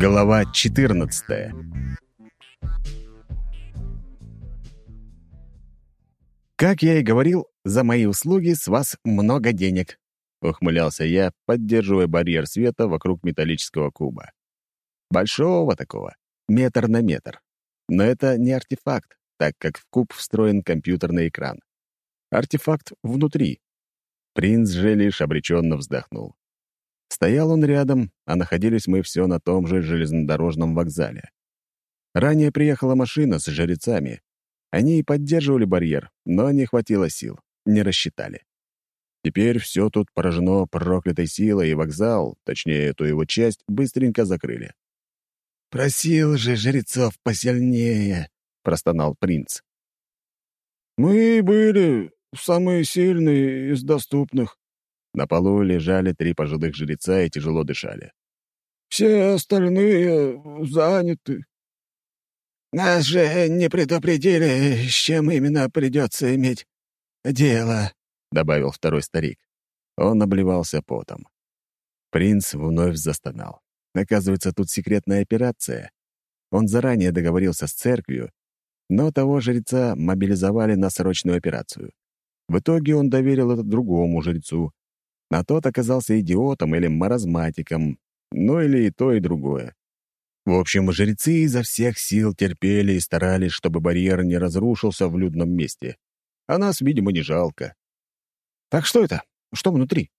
Глава 14 «Как я и говорил, за мои услуги с вас много денег», — ухмылялся я, поддерживая барьер света вокруг металлического куба. Большого такого, метр на метр. Но это не артефакт, так как в куб встроен компьютерный экран. Артефакт внутри. Принц же лишь обреченно вздохнул. Стоял он рядом, а находились мы все на том же железнодорожном вокзале. Ранее приехала машина с жрецами. Они и поддерживали барьер, но не хватило сил, не рассчитали. Теперь все тут поражено проклятой силой, и вокзал, точнее, эту его часть, быстренько закрыли. «Просил же жрецов посильнее», — простонал принц. «Мы были самые сильные из доступных», на полу лежали три пожилых жреца и тяжело дышали. «Все остальные заняты». «Нас же не предупредили, с чем именно придется иметь дело», — добавил второй старик. Он обливался потом. Принц вновь застонал. Оказывается, тут секретная операция. Он заранее договорился с церковью, но того жреца мобилизовали на срочную операцию. В итоге он доверил это другому жрецу, а тот оказался идиотом или маразматиком, ну или и то, и другое. В общем, жрецы изо всех сил терпели и старались, чтобы барьер не разрушился в людном месте. А нас, видимо, не жалко. Так что это? Что внутри?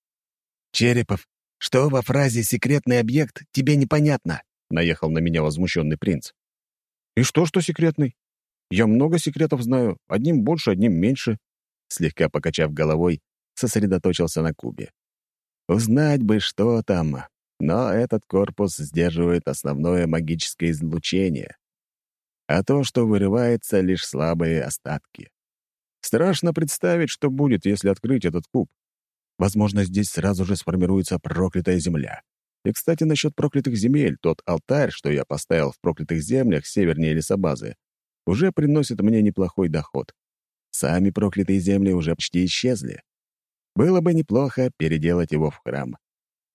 Черепов, что во фразе «секретный объект» тебе непонятно? Наехал на меня возмущенный принц. И что, что секретный? Я много секретов знаю, одним больше, одним меньше. Слегка покачав головой, сосредоточился на кубе. Узнать бы, что там, но этот корпус сдерживает основное магическое излучение. А то, что вырывается, лишь слабые остатки. Страшно представить, что будет, если открыть этот куб. Возможно, здесь сразу же сформируется проклятая земля. И, кстати, насчет проклятых земель, тот алтарь, что я поставил в проклятых землях севернее лесобазы, уже приносит мне неплохой доход. Сами проклятые земли уже почти исчезли. Было бы неплохо переделать его в храм.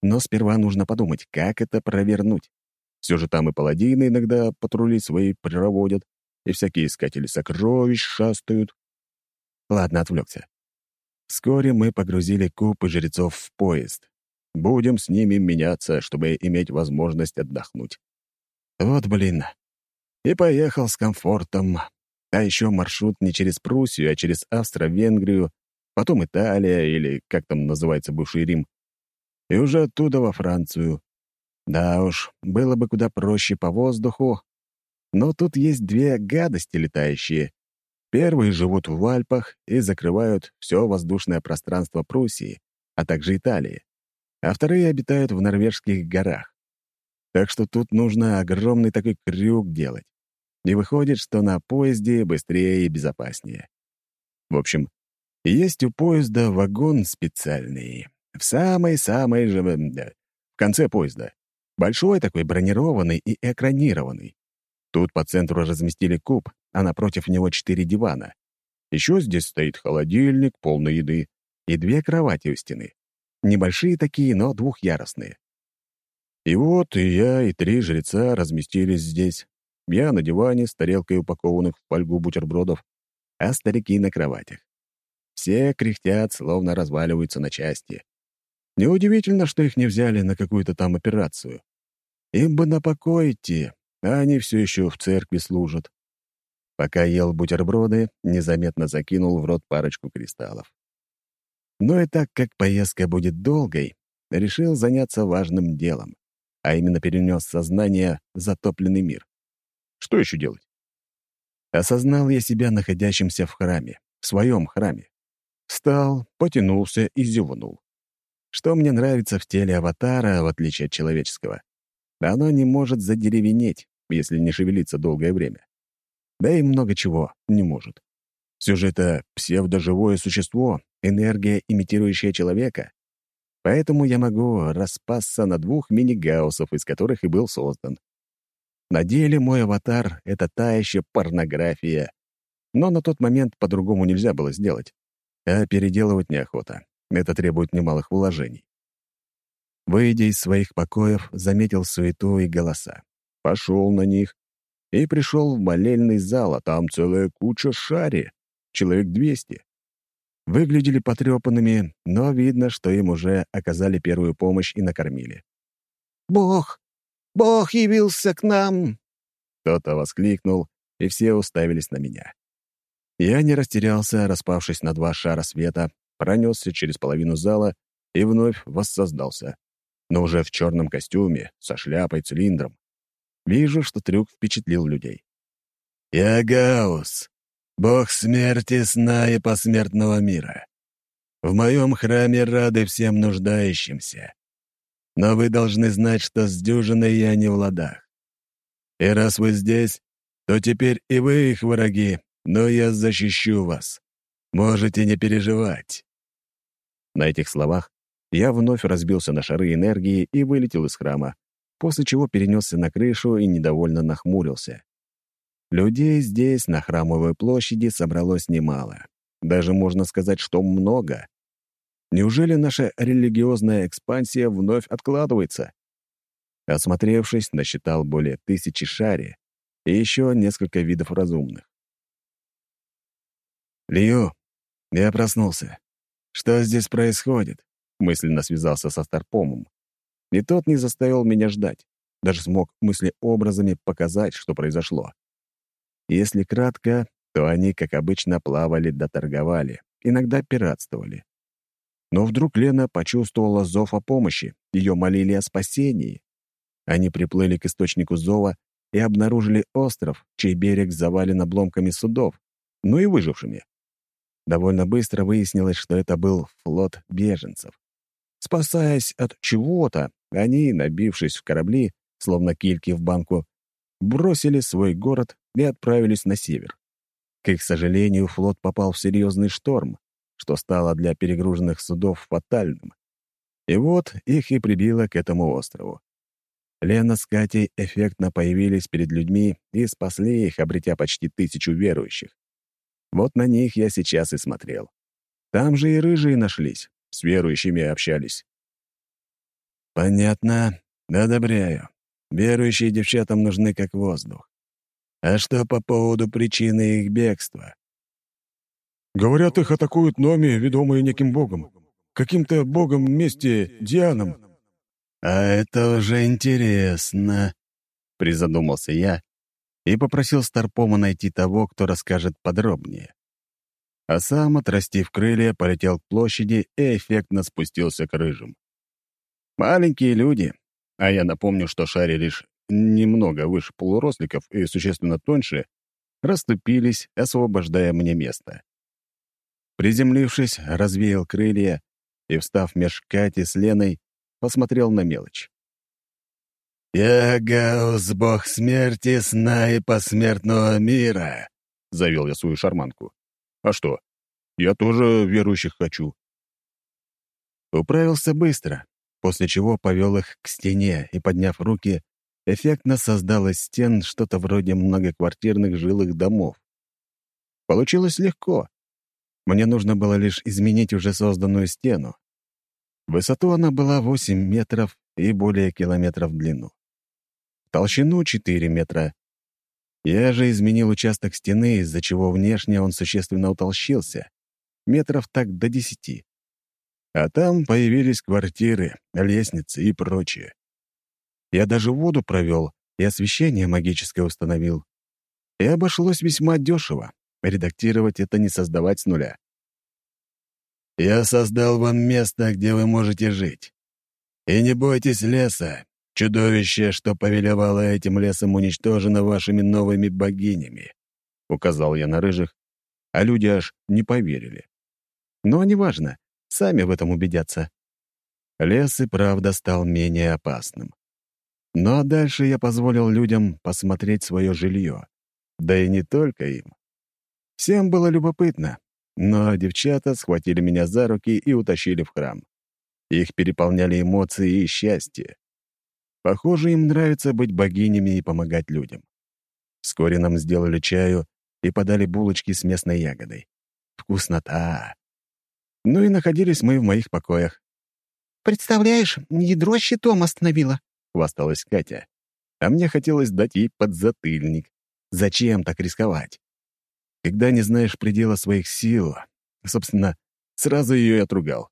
Но сперва нужно подумать, как это провернуть. Все же там и паладины иногда патрули свои проводят, и всякие искатели сокровищ шастают. Ладно, отвлекся. Вскоре мы погрузили куб и жрецов в поезд. Будем с ними меняться, чтобы иметь возможность отдохнуть. Вот блин. И поехал с комфортом. А еще маршрут не через Пруссию, а через Австро-Венгрию потом Италия или как там называется бывший Рим, и уже оттуда во Францию. Да уж, было бы куда проще по воздуху, но тут есть две гадости летающие. Первые живут в Альпах и закрывают все воздушное пространство Пруссии, а также Италии, а вторые обитают в норвежских горах. Так что тут нужно огромный такой крюк делать. И выходит, что на поезде быстрее и безопаснее. В общем, есть у поезда вагон специальный. В самой-самой же... в конце поезда. Большой такой, бронированный и экранированный. Тут по центру разместили куб, а напротив него четыре дивана. Еще здесь стоит холодильник, полный еды, и две кровати у стены. Небольшие такие, но двухъярусные. И вот и я, и три жреца разместились здесь. Я на диване с тарелкой упакованных в фольгу бутербродов, а старики на кроватях. Все кряхтят, словно разваливаются на части. Неудивительно, что их не взяли на какую-то там операцию. Им бы на покой идти, а они все еще в церкви служат. Пока ел бутерброды, незаметно закинул в рот парочку кристаллов. Но и так как поездка будет долгой, решил заняться важным делом, а именно перенес сознание в затопленный мир. Что еще делать? Осознал я себя находящимся в храме, в своем храме. Встал, потянулся и зевнул. Что мне нравится в теле аватара, в отличие от человеческого? Оно не может задеревенеть, если не шевелиться долгое время. Да и много чего не может. Все же это псевдоживое существо, энергия, имитирующая человека. Поэтому я могу распасться на двух мини-гауссов, из которых и был создан. На деле мой аватар — это та еще порнография. Но на тот момент по-другому нельзя было сделать а переделывать неохота. Это требует немалых вложений. Выйдя из своих покоев, заметил суету и голоса. пошел на них и пришел в молельный зал, а там целая куча шари, человек двести. Выглядели потрепанными, но видно, что им уже оказали первую помощь и накормили. «Бог! Бог явился к нам!» Кто-то воскликнул, и все уставились на меня. Я не растерялся, распавшись на два шара света, пронесся через половину зала и вновь воссоздался. Но уже в черном костюме, со шляпой, цилиндром. Вижу, что трюк впечатлил людей. «Я Гаус, бог смерти, сна и посмертного мира. В моем храме рады всем нуждающимся. Но вы должны знать, что с дюжиной я не в ладах. И раз вы здесь, то теперь и вы их враги, но я защищу вас. Можете не переживать». На этих словах я вновь разбился на шары энергии и вылетел из храма, после чего перенесся на крышу и недовольно нахмурился. Людей здесь, на Храмовой площади, собралось немало. Даже можно сказать, что много. Неужели наша религиозная экспансия вновь откладывается? Осмотревшись, насчитал более тысячи шари и еще несколько видов разумных. «Лью, я проснулся. Что здесь происходит?» Мысленно связался со Старпомом. И тот не заставил меня ждать. Даже смог мыслеобразами показать, что произошло. Если кратко, то они, как обычно, плавали да торговали, иногда пиратствовали. Но вдруг Лена почувствовала зов о помощи, ее молили о спасении. Они приплыли к источнику зова и обнаружили остров, чей берег завален обломками судов, ну и выжившими. Довольно быстро выяснилось, что это был флот беженцев. Спасаясь от чего-то, они, набившись в корабли, словно кильки в банку, бросили свой город и отправились на север. К их сожалению, флот попал в серьезный шторм, что стало для перегруженных судов фатальным. И вот их и прибило к этому острову. Лена с Катей эффектно появились перед людьми и спасли их, обретя почти тысячу верующих. Вот на них я сейчас и смотрел. Там же и рыжие нашлись, с верующими общались. Понятно, одобряю. Верующие девчатам нужны как воздух. А что по поводу причины их бегства? Говорят, их атакуют Номи, ведомые неким богом. Каким-то богом вместе Дианом. А это уже интересно, призадумался я и попросил Старпома найти того, кто расскажет подробнее. А сам, отрастив крылья, полетел к площади и эффектно спустился к рыжим. Маленькие люди, а я напомню, что шари лишь немного выше полуросликов и существенно тоньше, расступились, освобождая мне место. Приземлившись, развеял крылья и, встав меж Кати с Леной, посмотрел на мелочь. «Я Гаус, бог смерти, сна и посмертного мира», — завел я свою шарманку. «А что? Я тоже верующих хочу». Управился быстро, после чего повел их к стене и, подняв руки, эффектно создал из стен что-то вроде многоквартирных жилых домов. Получилось легко. Мне нужно было лишь изменить уже созданную стену. Высоту она была 8 метров и более километров в длину толщину 4 метра. Я же изменил участок стены, из-за чего внешне он существенно утолщился, метров так до десяти. А там появились квартиры, лестницы и прочее. Я даже воду провел и освещение магическое установил. И обошлось весьма дешево. Редактировать это не создавать с нуля. «Я создал вам место, где вы можете жить. И не бойтесь леса, Чудовище, что повелевало этим лесом, уничтожено вашими новыми богинями», — указал я на рыжих, а люди аж не поверили. Но неважно, сами в этом убедятся. Лес и правда стал менее опасным. Ну а дальше я позволил людям посмотреть свое жилье. Да и не только им. Всем было любопытно, но девчата схватили меня за руки и утащили в храм. Их переполняли эмоции и счастье. Похоже, им нравится быть богинями и помогать людям. Вскоре нам сделали чаю и подали булочки с местной ягодой. Вкуснота! Ну и находились мы в моих покоях. «Представляешь, ядро щитом остановила», — хвасталась Катя. А мне хотелось дать ей подзатыльник. Зачем так рисковать? Когда не знаешь предела своих сил, собственно, сразу ее и отругал.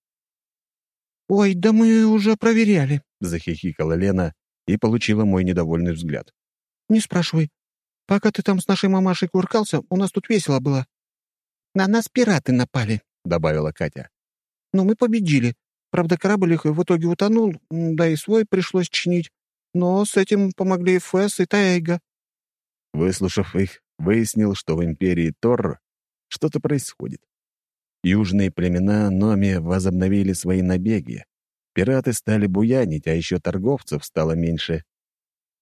«Ой, да мы уже проверяли», — захихикала Лена и получила мой недовольный взгляд. «Не спрашивай. Пока ты там с нашей мамашей куркался, у нас тут весело было. На нас пираты напали», — добавила Катя. «Но мы победили. Правда, корабль их в итоге утонул, да и свой пришлось чинить. Но с этим помогли Фэс и Тайга». Выслушав их, выяснил, что в империи Тор что-то происходит. Южные племена Номи возобновили свои набеги. Пираты стали буянить, а еще торговцев стало меньше.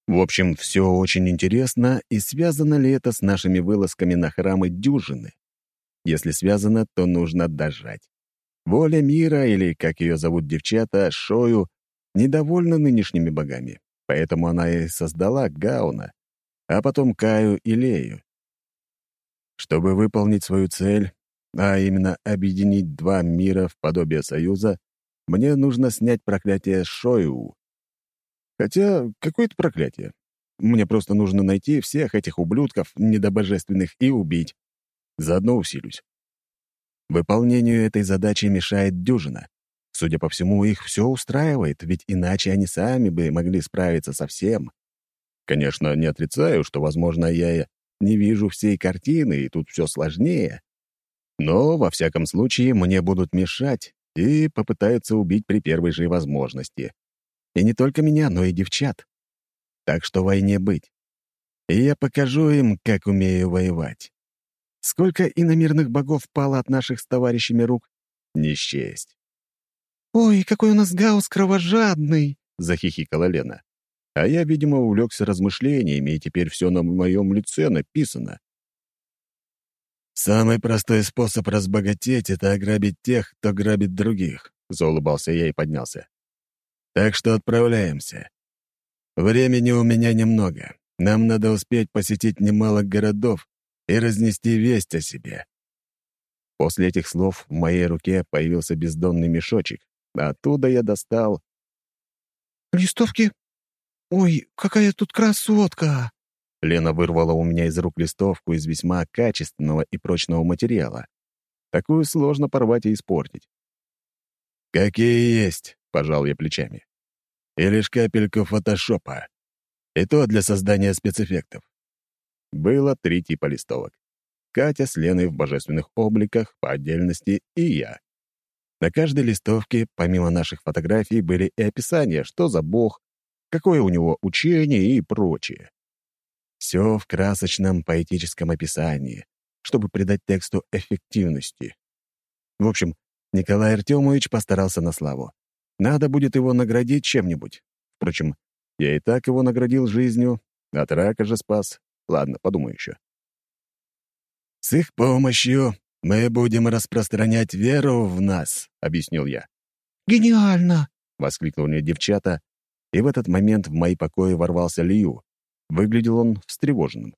В общем, все очень интересно, и связано ли это с нашими вылазками на храмы дюжины? Если связано, то нужно дожать. Воля мира, или, как ее зовут девчата, Шою, недовольна нынешними богами, поэтому она и создала Гауна, а потом Каю и Лею. Чтобы выполнить свою цель, а именно объединить два мира в подобие союза, мне нужно снять проклятие Шою. Хотя, какое это проклятие? Мне просто нужно найти всех этих ублюдков недобожественных и убить. Заодно усилюсь. Выполнению этой задачи мешает дюжина. Судя по всему, их все устраивает, ведь иначе они сами бы могли справиться со всем. Конечно, не отрицаю, что, возможно, я не вижу всей картины, и тут все сложнее. Но, во всяком случае, мне будут мешать и попытаются убить при первой же возможности. И не только меня, но и девчат. Так что войне быть. И я покажу им, как умею воевать. Сколько иномирных богов пало от наших с товарищами рук? Не счесть. «Ой, какой у нас гаус кровожадный!» — захихикала Лена. А я, видимо, увлекся размышлениями, и теперь все на моем лице написано. «Самый простой способ разбогатеть — это ограбить тех, кто грабит других», — заулыбался я и поднялся. «Так что отправляемся. Времени у меня немного. Нам надо успеть посетить немало городов и разнести весть о себе». После этих слов в моей руке появился бездонный мешочек. Оттуда я достал... «Листовки? Ой, какая тут красотка!» Лена вырвала у меня из рук листовку из весьма качественного и прочного материала. Такую сложно порвать и испортить. «Какие есть», — пожал я плечами. «И лишь капельку фотошопа. И то для создания спецэффектов». Было три типа листовок. Катя с Леной в божественных обликах по отдельности и я. На каждой листовке, помимо наших фотографий, были и описания, что за бог, какое у него учение и прочее. Все в красочном поэтическом описании, чтобы придать тексту эффективности. В общем, Николай Артемович постарался на славу. Надо будет его наградить чем-нибудь. Впрочем, я и так его наградил жизнью, от рака же спас. Ладно, подумаю еще. «С их помощью мы будем распространять веру в нас», — объяснил я. «Гениально!» — воскликнули девчата, и в этот момент в мои покои ворвался Лью, Выглядел он встревоженным.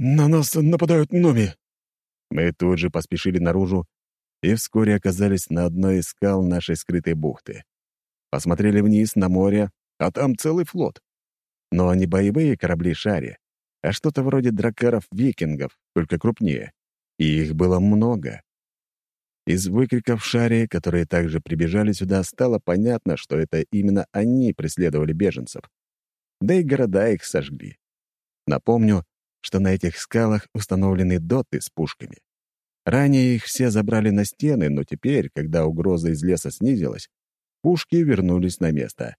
«На нас нападают Номи!» Мы тут же поспешили наружу и вскоре оказались на одной из скал нашей скрытой бухты. Посмотрели вниз на море, а там целый флот. Но не боевые корабли Шари, а что-то вроде дракаров-викингов, только крупнее. И их было много. Из выкриков Шари, которые также прибежали сюда, стало понятно, что это именно они преследовали беженцев да и города их сожгли. Напомню, что на этих скалах установлены доты с пушками. Ранее их все забрали на стены, но теперь, когда угроза из леса снизилась, пушки вернулись на место.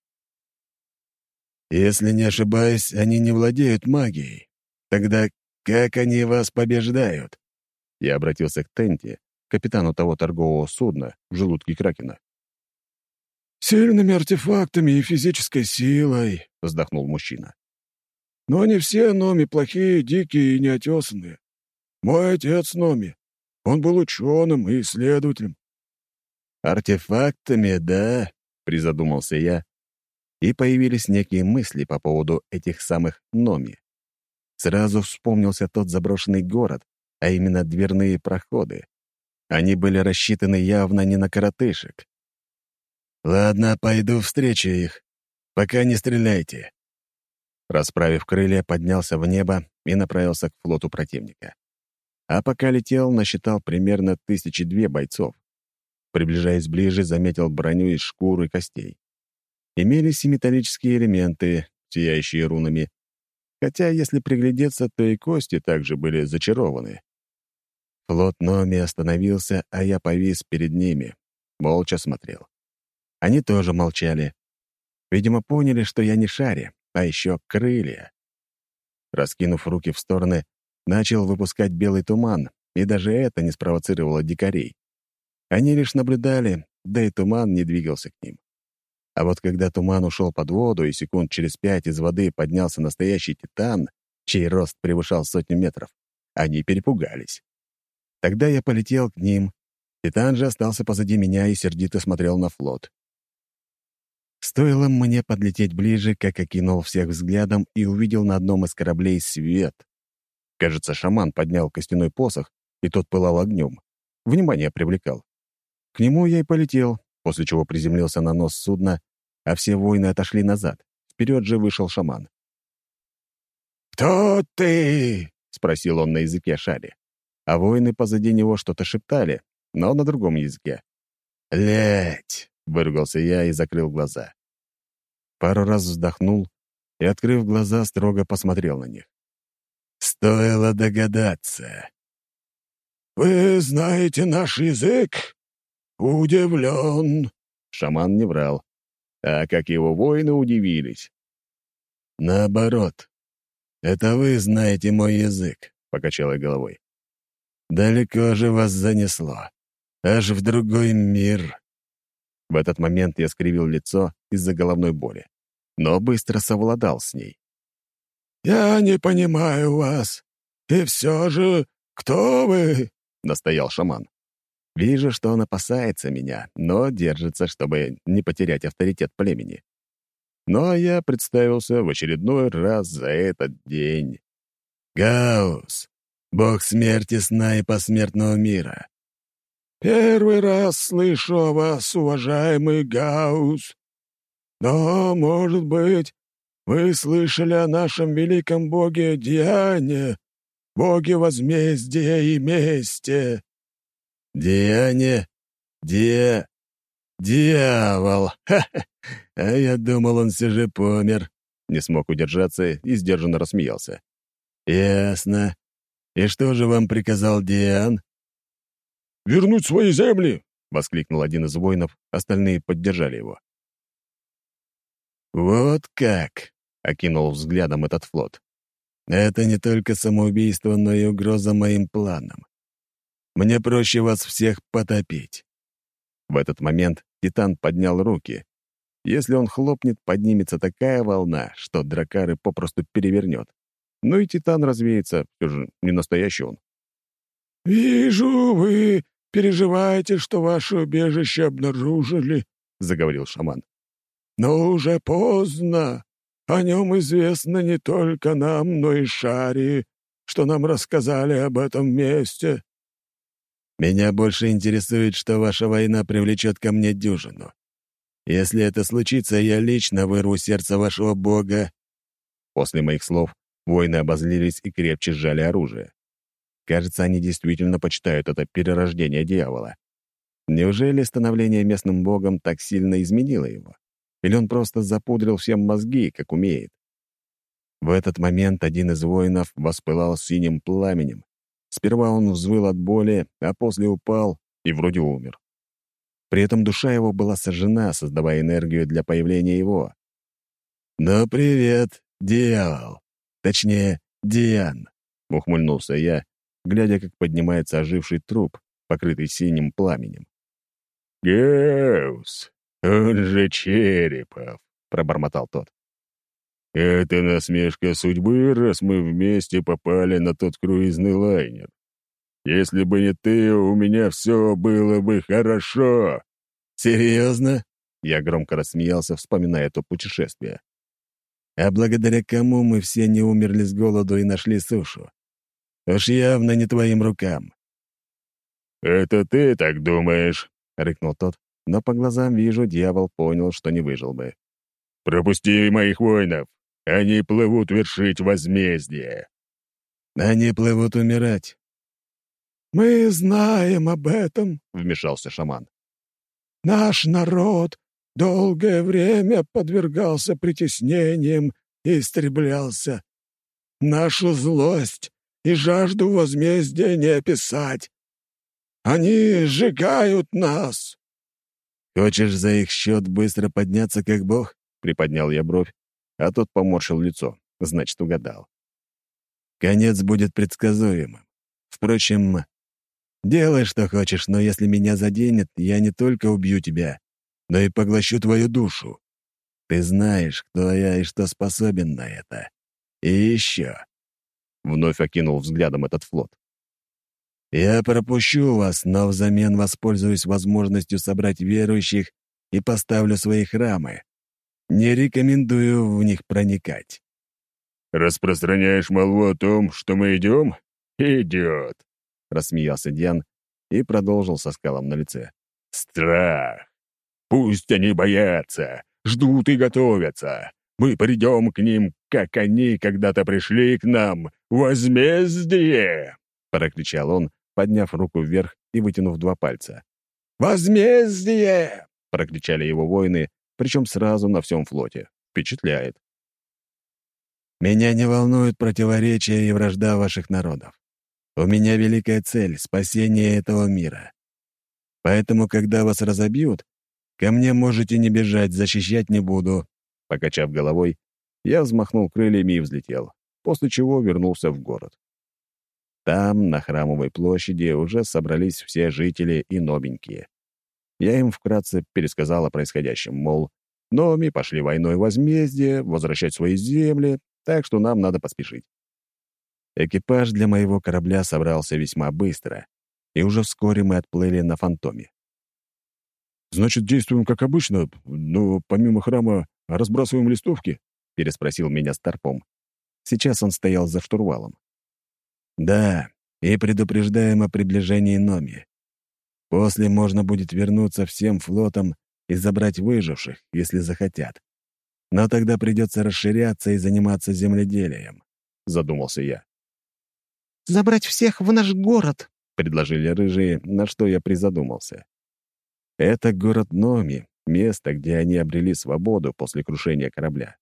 «Если не ошибаюсь, они не владеют магией. Тогда как они вас побеждают?» Я обратился к Тенте, капитану того торгового судна в желудке Кракена. «Сильными артефактами и физической силой», — вздохнул мужчина. «Но они все Номи плохие, дикие и неотесанные. Мой отец Номи. Он был ученым и исследователем». «Артефактами, да?» — призадумался я, и появились некие мысли по поводу этих самых Номи. Сразу вспомнился тот заброшенный город, а именно дверные проходы. Они были рассчитаны явно не на коротышек. «Ладно, пойду встречу их. Пока не стреляйте. Расправив крылья, поднялся в небо и направился к флоту противника. А пока летел, насчитал примерно тысячи две бойцов. Приближаясь ближе, заметил броню из шкур и костей. Имелись и металлические элементы, сияющие рунами, хотя, если приглядеться, то и кости также были зачарованы. Флот Номи остановился, а я повис перед ними, молча смотрел. Они тоже молчали. Видимо, поняли, что я не шаре, а еще крылья. Раскинув руки в стороны, начал выпускать белый туман, и даже это не спровоцировало дикарей. Они лишь наблюдали, да и туман не двигался к ним. А вот когда туман ушел под воду, и секунд через пять из воды поднялся настоящий титан, чей рост превышал сотню метров, они перепугались. Тогда я полетел к ним. Титан же остался позади меня и сердито смотрел на флот. Стоило мне подлететь ближе, как окинул всех взглядом и увидел на одном из кораблей свет. Кажется, шаман поднял костяной посох, и тот пылал огнем. Внимание привлекал. К нему я и полетел, после чего приземлился на нос судна, а все воины отошли назад. Вперед же вышел шаман. «Кто ты?» — спросил он на языке шари. А воины позади него что-то шептали, но на другом языке. «Ледь!» — выругался я и закрыл глаза. Пару раз вздохнул и, открыв глаза, строго посмотрел на них. «Стоило догадаться». «Вы знаете наш язык?» «Удивлен». Шаман не врал. А как его воины удивились. «Наоборот. Это вы знаете мой язык», — покачал я головой. «Далеко же вас занесло. Аж в другой мир». В этот момент я скривил лицо из-за головной боли, но быстро совладал с ней. «Я не понимаю вас. И все же, кто вы?» — настоял шаман. Вижу, что он опасается меня, но держится, чтобы не потерять авторитет племени. Но я представился в очередной раз за этот день. «Гаус, бог смерти сна и посмертного мира. «Первый раз слышу о вас, уважаемый Гаус. Но, может быть, вы слышали о нашем великом боге Диане, боге возмездия и мести?» «Диане? Ди... Дьявол! Ха-ха! А я думал, он все же помер». Не смог удержаться и сдержанно рассмеялся. «Ясно. И что же вам приказал Диан?» Вернуть свои земли!» — воскликнул один из воинов, остальные поддержали его. «Вот как!» — окинул взглядом этот флот. «Это не только самоубийство, но и угроза моим планам. Мне проще вас всех потопить». В этот момент Титан поднял руки. Если он хлопнет, поднимется такая волна, что дракары попросту перевернет. Ну и Титан развеется, все же не настоящий он. «Вижу, вы переживаете, что ваше убежище обнаружили», — заговорил шаман. «Но уже поздно. О нем известно не только нам, но и Шари, что нам рассказали об этом месте». «Меня больше интересует, что ваша война привлечет ко мне дюжину. Если это случится, я лично вырву сердце вашего бога». После моих слов воины обозлились и крепче сжали оружие. Кажется, они действительно почитают это перерождение дьявола. Неужели становление местным богом так сильно изменило его? Или он просто запудрил всем мозги, как умеет? В этот момент один из воинов воспылал синим пламенем. Сперва он взвыл от боли, а после упал и вроде умер. При этом душа его была сожжена, создавая энергию для появления его. «Ну, привет, дьявол! Точнее, Диан!» — ухмыльнулся я глядя, как поднимается оживший труп, покрытый синим пламенем. «Геус, он же Черепов», — пробормотал тот. «Это насмешка судьбы, раз мы вместе попали на тот круизный лайнер. Если бы не ты, у меня все было бы хорошо». «Серьезно?» — я громко рассмеялся, вспоминая то путешествие. «А благодаря кому мы все не умерли с голоду и нашли сушу? Уж явно не твоим рукам». «Это ты так думаешь?» — рыкнул тот, но по глазам вижу, дьявол понял, что не выжил бы. «Пропусти моих воинов! Они плывут вершить возмездие». «Они плывут умирать». «Мы знаем об этом», — вмешался шаман. «Наш народ долгое время подвергался притеснениям и истреблялся. Нашу злость и жажду возмездия не описать. Они сжигают нас!» «Хочешь за их счет быстро подняться, как бог?» — приподнял я бровь, а тот поморщил лицо. Значит, угадал. «Конец будет предсказуемым. Впрочем, делай, что хочешь, но если меня заденет, я не только убью тебя, но и поглощу твою душу. Ты знаешь, кто я и что способен на это. И еще...» Вновь окинул взглядом этот флот. Я пропущу вас, но взамен воспользуюсь возможностью собрать верующих и поставлю свои храмы. Не рекомендую в них проникать. «Распространяешь молву о том, что мы идем? Идет!» — рассмеялся Диан и продолжил со скалом на лице. «Страх! Пусть они боятся, ждут и готовятся. Мы придем к ним, как они когда-то пришли к нам. Возмездие!» — прокричал он, подняв руку вверх и вытянув два пальца. «Возмездие!» — прокричали его воины, причем сразу на всем флоте. Впечатляет. «Меня не волнуют противоречия и вражда ваших народов. У меня великая цель — спасение этого мира. Поэтому, когда вас разобьют, ко мне можете не бежать, защищать не буду». Покачав головой, я взмахнул крыльями и взлетел, после чего вернулся в город. Там, на Храмовой площади, уже собрались все жители и новенькие. Я им вкратце пересказал о происходящем, мол, Номи пошли войной возмездие, возвращать свои земли, так что нам надо поспешить. Экипаж для моего корабля собрался весьма быстро, и уже вскоре мы отплыли на фантоме. «Значит, действуем как обычно, но помимо храма разбрасываем листовки?» — переспросил меня Старпом. Сейчас он стоял за штурвалом. Да, и предупреждаем о приближении Номи. После можно будет вернуться всем флотом и забрать выживших, если захотят. Но тогда придется расширяться и заниматься земледелием», — задумался я. «Забрать всех в наш город», — предложили рыжие, на что я призадумался. «Это город Номи, место, где они обрели свободу после крушения корабля.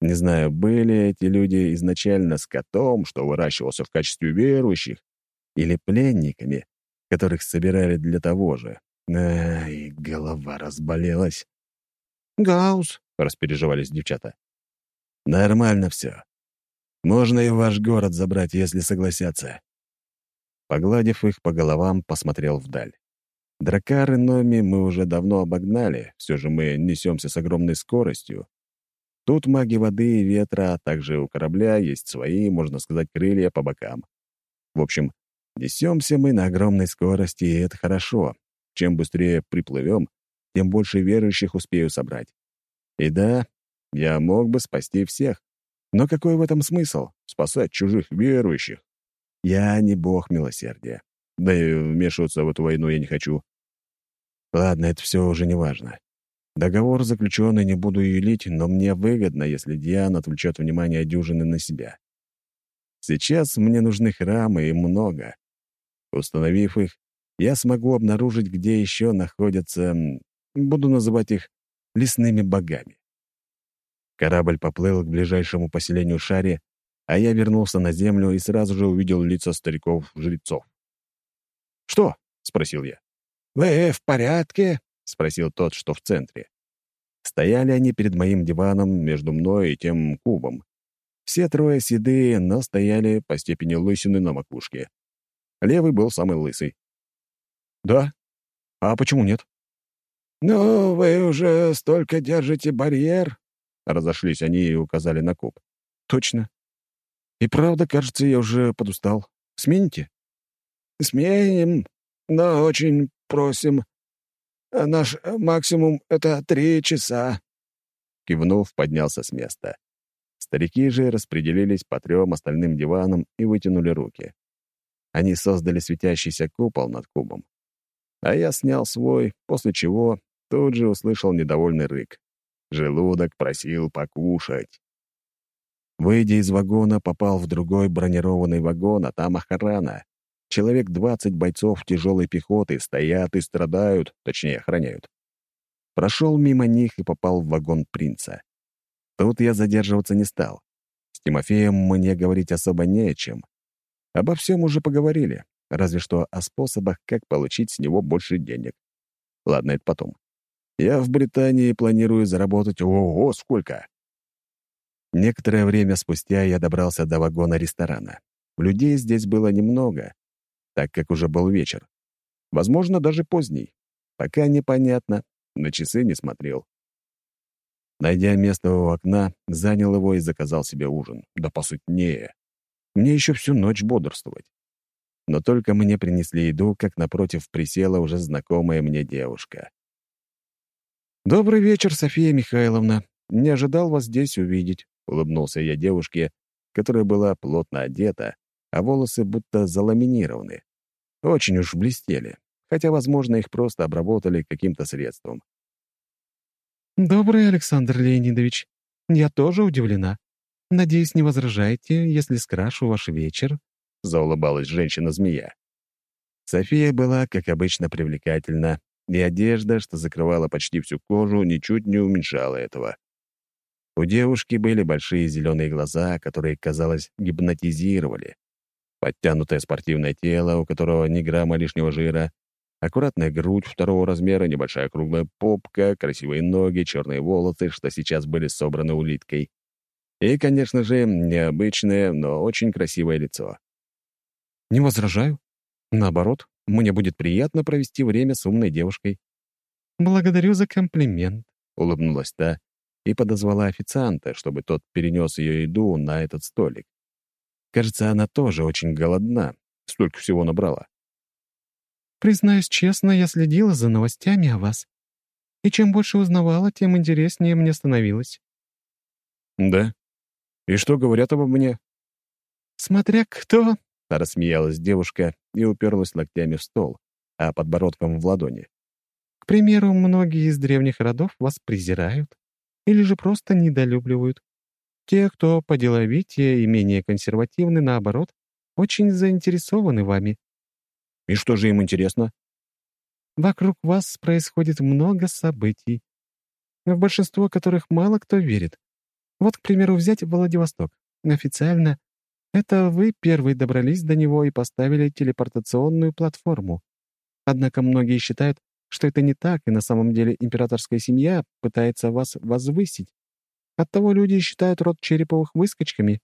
Не знаю, были эти люди изначально скотом, что выращивался в качестве верующих, или пленниками, которых собирали для того же. Ай, голова разболелась. «Гаус», — распереживались девчата. «Нормально все. Можно и ваш город забрать, если согласятся». Погладив их по головам, посмотрел вдаль. Дракары Номи мы уже давно обогнали, все же мы несемся с огромной скоростью, Тут маги воды и ветра, а также у корабля есть свои, можно сказать, крылья по бокам. В общем, несемся мы на огромной скорости, и это хорошо. Чем быстрее приплывем, тем больше верующих успею собрать. И да, я мог бы спасти всех. Но какой в этом смысл — спасать чужих верующих? Я не бог милосердия. Да и вмешиваться в эту войну я не хочу. Ладно, это все уже не важно. Договор заключенный не буду юлить, но мне выгодно, если Диан отвлечет внимание дюжины на себя. Сейчас мне нужны храмы и много. Установив их, я смогу обнаружить, где еще находятся, буду называть их лесными богами. Корабль поплыл к ближайшему поселению Шари, а я вернулся на землю и сразу же увидел лица стариков-жрецов. «Что?» — спросил я. «Вы в порядке?» — спросил тот, что в центре. Стояли они перед моим диваном между мной и тем кубом. Все трое седые, но стояли по степени лысины на макушке. Левый был самый лысый. «Да? А почему нет?» «Ну, вы уже столько держите барьер?» Разошлись они и указали на куб. «Точно. И правда, кажется, я уже подустал. Смените?» «Сменим, но очень просим а наш максимум — это три часа». Кивнув, поднялся с места. Старики же распределились по трем остальным диванам и вытянули руки. Они создали светящийся купол над кубом. А я снял свой, после чего тут же услышал недовольный рык. Желудок просил покушать. Выйдя из вагона, попал в другой бронированный вагон, а там охрана. Человек двадцать бойцов тяжелой пехоты стоят и страдают, точнее, охраняют. Прошел мимо них и попал в вагон принца. Тут я задерживаться не стал. С Тимофеем мне говорить особо не о чем. Обо всем уже поговорили, разве что о способах, как получить с него больше денег. Ладно, это потом. Я в Британии планирую заработать ого сколько. Некоторое время спустя я добрался до вагона ресторана. Людей здесь было немного, так как уже был вечер. Возможно, даже поздний. Пока непонятно, на часы не смотрел. Найдя место у окна, занял его и заказал себе ужин. Да посутнее. Мне еще всю ночь бодрствовать. Но только мне принесли еду, как напротив присела уже знакомая мне девушка. «Добрый вечер, София Михайловна. Не ожидал вас здесь увидеть», — улыбнулся я девушке, которая была плотно одета, а волосы будто заламинированы. Очень уж блестели, хотя, возможно, их просто обработали каким-то средством. «Добрый, Александр Леонидович. Я тоже удивлена. Надеюсь, не возражаете, если скрашу ваш вечер?» — заулыбалась женщина-змея. София была, как обычно, привлекательна, и одежда, что закрывала почти всю кожу, ничуть не уменьшала этого. У девушки были большие зеленые глаза, которые, казалось, гипнотизировали. Подтянутое спортивное тело, у которого ни грамма лишнего жира, аккуратная грудь второго размера, небольшая круглая попка, красивые ноги, черные волосы, что сейчас были собраны улиткой. И, конечно же, необычное, но очень красивое лицо. «Не возражаю. Наоборот, мне будет приятно провести время с умной девушкой». «Благодарю за комплимент», — улыбнулась та и подозвала официанта, чтобы тот перенес ее еду на этот столик. Кажется, она тоже очень голодна, столько всего набрала. «Признаюсь честно, я следила за новостями о вас. И чем больше узнавала, тем интереснее мне становилось». «Да? И что говорят обо мне?» «Смотря кто», — рассмеялась девушка и уперлась локтями в стол, а подбородком в ладони. «К примеру, многие из древних родов вас презирают или же просто недолюбливают. Те, кто поделовитее и менее консервативны, наоборот, очень заинтересованы вами». «И что же им интересно?» «Вокруг вас происходит много событий, в большинство которых мало кто верит. Вот, к примеру, взять Владивосток. Официально это вы первые добрались до него и поставили телепортационную платформу. Однако многие считают, что это не так, и на самом деле императорская семья пытается вас возвысить. Оттого люди считают род Череповых выскочками.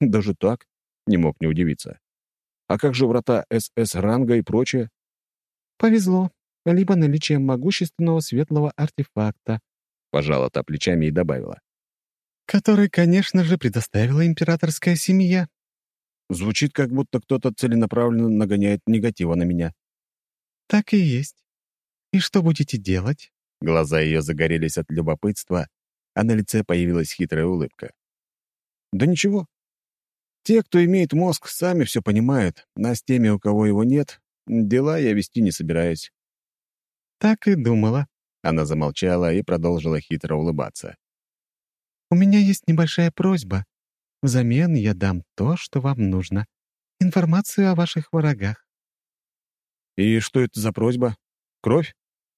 Даже так? Не мог не удивиться. А как же врата СС-ранга и прочее? Повезло. Либо наличие могущественного светлого артефакта. Пожала та плечами и добавила. Который, конечно же, предоставила императорская семья. Звучит, как будто кто-то целенаправленно нагоняет негатива на меня. «Так и есть. И что будете делать?» Глаза ее загорелись от любопытства, а на лице появилась хитрая улыбка. «Да ничего. Те, кто имеет мозг, сами все понимают, а с теми, у кого его нет, дела я вести не собираюсь». «Так и думала». Она замолчала и продолжила хитро улыбаться. «У меня есть небольшая просьба. Взамен я дам то, что вам нужно. Информацию о ваших врагах». «И что это за просьба? Кровь?»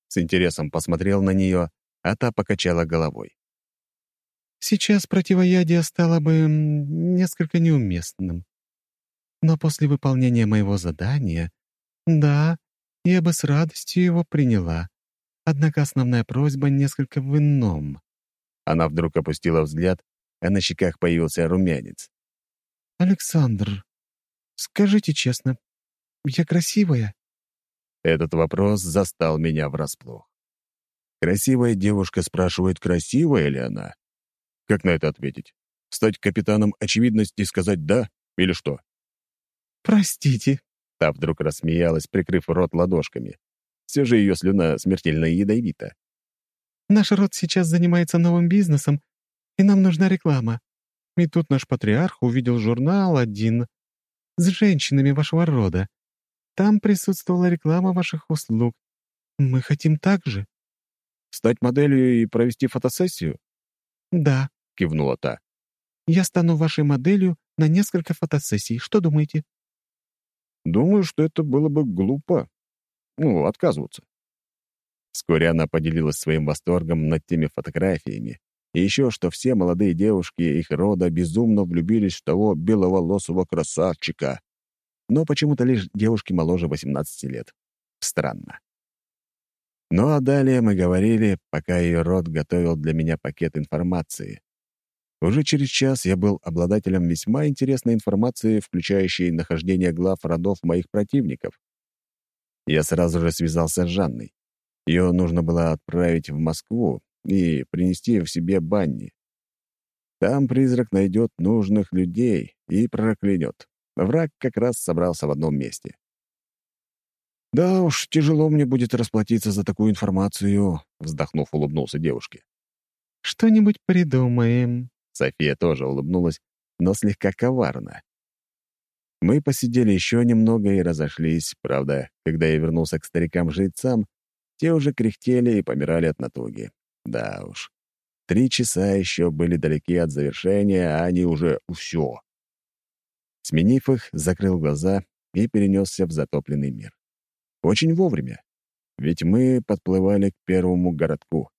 С интересом посмотрел на нее, а та покачала головой. «Сейчас противоядие стало бы несколько неуместным. Но после выполнения моего задания, да, я бы с радостью его приняла. Однако основная просьба несколько в ином». Она вдруг опустила взгляд а на щеках появился румянец. «Александр, скажите честно, я красивая?» Этот вопрос застал меня врасплох. Красивая девушка спрашивает, красивая ли она. Как на это ответить? Стать капитаном очевидности и сказать «да» или что? «Простите», — та вдруг рассмеялась, прикрыв рот ладошками. Все же ее слюна смертельно ядовита. «Наш род сейчас занимается новым бизнесом и нам нужна реклама. И тут наш патриарх увидел журнал один с женщинами вашего рода. Там присутствовала реклама ваших услуг. Мы хотим так же». «Стать моделью и провести фотосессию?» «Да», — кивнула та. Я стану вашей моделью на несколько фотосессий. Что думаете?» «Думаю, что это было бы глупо. Ну, отказываться». Вскоре она поделилась своим восторгом над теми фотографиями, и еще, что все молодые девушки их рода безумно влюбились в того беловолосого красавчика. Но почему-то лишь девушки моложе 18 лет. Странно. Ну а далее мы говорили, пока ее род готовил для меня пакет информации. Уже через час я был обладателем весьма интересной информации, включающей нахождение глав родов моих противников. Я сразу же связался с Жанной. Ее нужно было отправить в Москву, и принести в себе банни. Там призрак найдет нужных людей и проклянет. Враг как раз собрался в одном месте. «Да уж, тяжело мне будет расплатиться за такую информацию», — вздохнув, улыбнулся девушке. «Что-нибудь придумаем». София тоже улыбнулась, но слегка коварно. Мы посидели еще немного и разошлись. Правда, когда я вернулся к старикам-жрецам, те уже кряхтели и помирали от натуги. Да уж. Три часа еще были далеки от завершения, а они уже все. Сменив их, закрыл глаза и перенесся в затопленный мир. Очень вовремя, ведь мы подплывали к первому городку.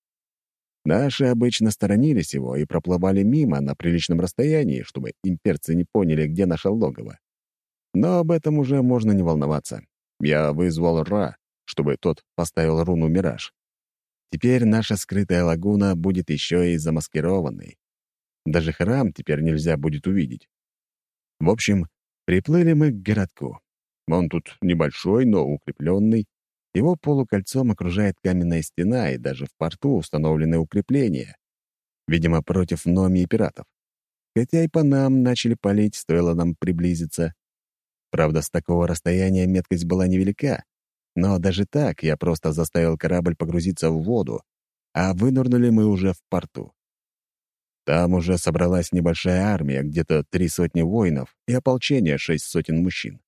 Наши обычно сторонились его и проплывали мимо на приличном расстоянии, чтобы имперцы не поняли, где наше логово. Но об этом уже можно не волноваться. Я вызвал Ра, чтобы тот поставил руну «Мираж». Теперь наша скрытая лагуна будет еще и замаскированной. Даже храм теперь нельзя будет увидеть. В общем, приплыли мы к городку. Он тут небольшой, но укрепленный. Его полукольцом окружает каменная стена, и даже в порту установлены укрепления. Видимо, против номи и пиратов. Хотя и по нам начали палить, стоило нам приблизиться. Правда, с такого расстояния меткость была невелика, но даже так я просто заставил корабль погрузиться в воду, а вынырнули мы уже в порту. Там уже собралась небольшая армия, где-то три сотни воинов и ополчение шесть сотен мужчин.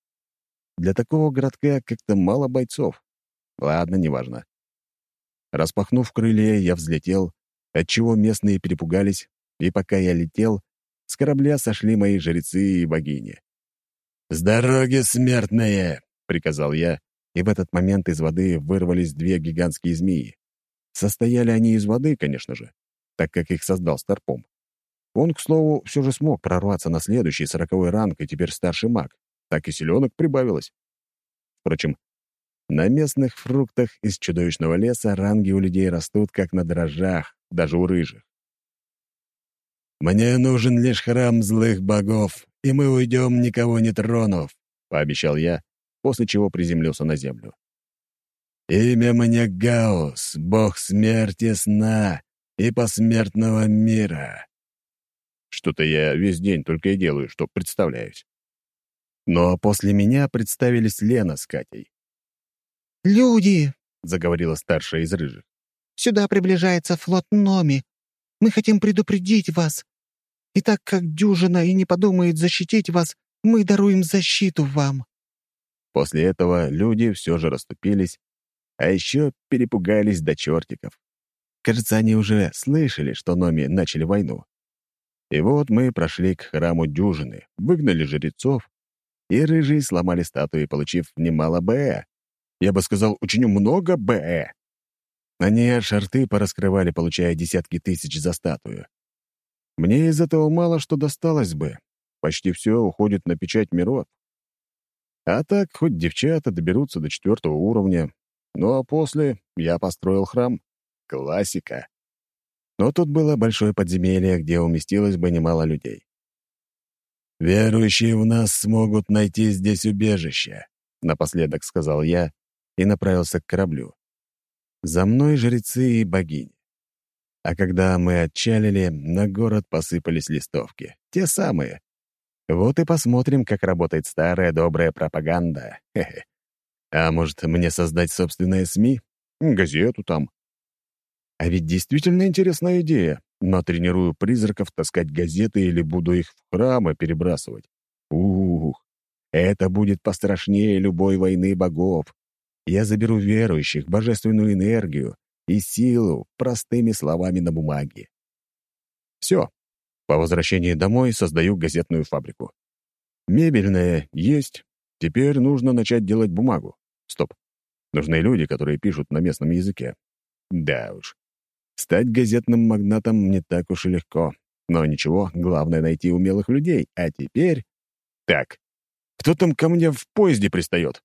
Для такого городка как-то мало бойцов. Ладно, неважно. Распахнув крылья, я взлетел, отчего местные перепугались, и пока я летел, с корабля сошли мои жрецы и богини. «С дороги, смертные!» — приказал я, и в этот момент из воды вырвались две гигантские змеи. Состояли они из воды, конечно же, так как их создал Старпом. Он, к слову, все же смог прорваться на следующий сороковой ранг и теперь старший маг. Так и селенок прибавилось. Впрочем, на местных фруктах из чудовищного леса ранги у людей растут как на дрожжах, даже у рыжих. «Мне нужен лишь храм злых богов, и мы уйдем, никого не тронув», — пообещал я, после чего приземлился на землю. «Имя мне Гаус, бог смерти сна и посмертного мира». Что-то я весь день только и делаю, что представляюсь. Но после меня представились Лена с Катей. «Люди!» — заговорила старшая из рыжих. «Сюда приближается флот Номи. Мы хотим предупредить вас. И так как дюжина и не подумает защитить вас, мы даруем защиту вам». После этого люди все же расступились, а еще перепугались до чертиков. Кажется, они уже слышали, что Номи начали войну. И вот мы прошли к храму дюжины, выгнали жрецов, и рыжие сломали статуи, получив немало БЭ. Я бы сказал, очень много БЭ. Они аж рты пораскрывали, получая десятки тысяч за статую. Мне из этого мало что досталось бы. Почти все уходит на печать миров. А так, хоть девчата доберутся до четвертого уровня. Ну а после я построил храм. Классика. Но тут было большое подземелье, где уместилось бы немало людей. «Верующие в нас смогут найти здесь убежище», — напоследок сказал я и направился к кораблю. За мной жрецы и богини. А когда мы отчалили, на город посыпались листовки. Те самые, вот и посмотрим, как работает старая добрая пропаганда. Хе -хе. А может, мне создать собственное СМИ? Газету там. А ведь действительно интересная идея. Натренирую призраков таскать газеты или буду их в храмы перебрасывать. Ух, это будет пострашнее любой войны богов. Я заберу верующих, божественную энергию и силу простыми словами на бумаге. Все, По возвращении домой создаю газетную фабрику. Мебельная есть. Теперь нужно начать делать бумагу. Стоп. Нужны люди, которые пишут на местном языке. Да уж. Стать газетным магнатом не так уж и легко. Но ничего, главное — найти умелых людей. А теперь... Так, кто там ко мне в поезде пристает?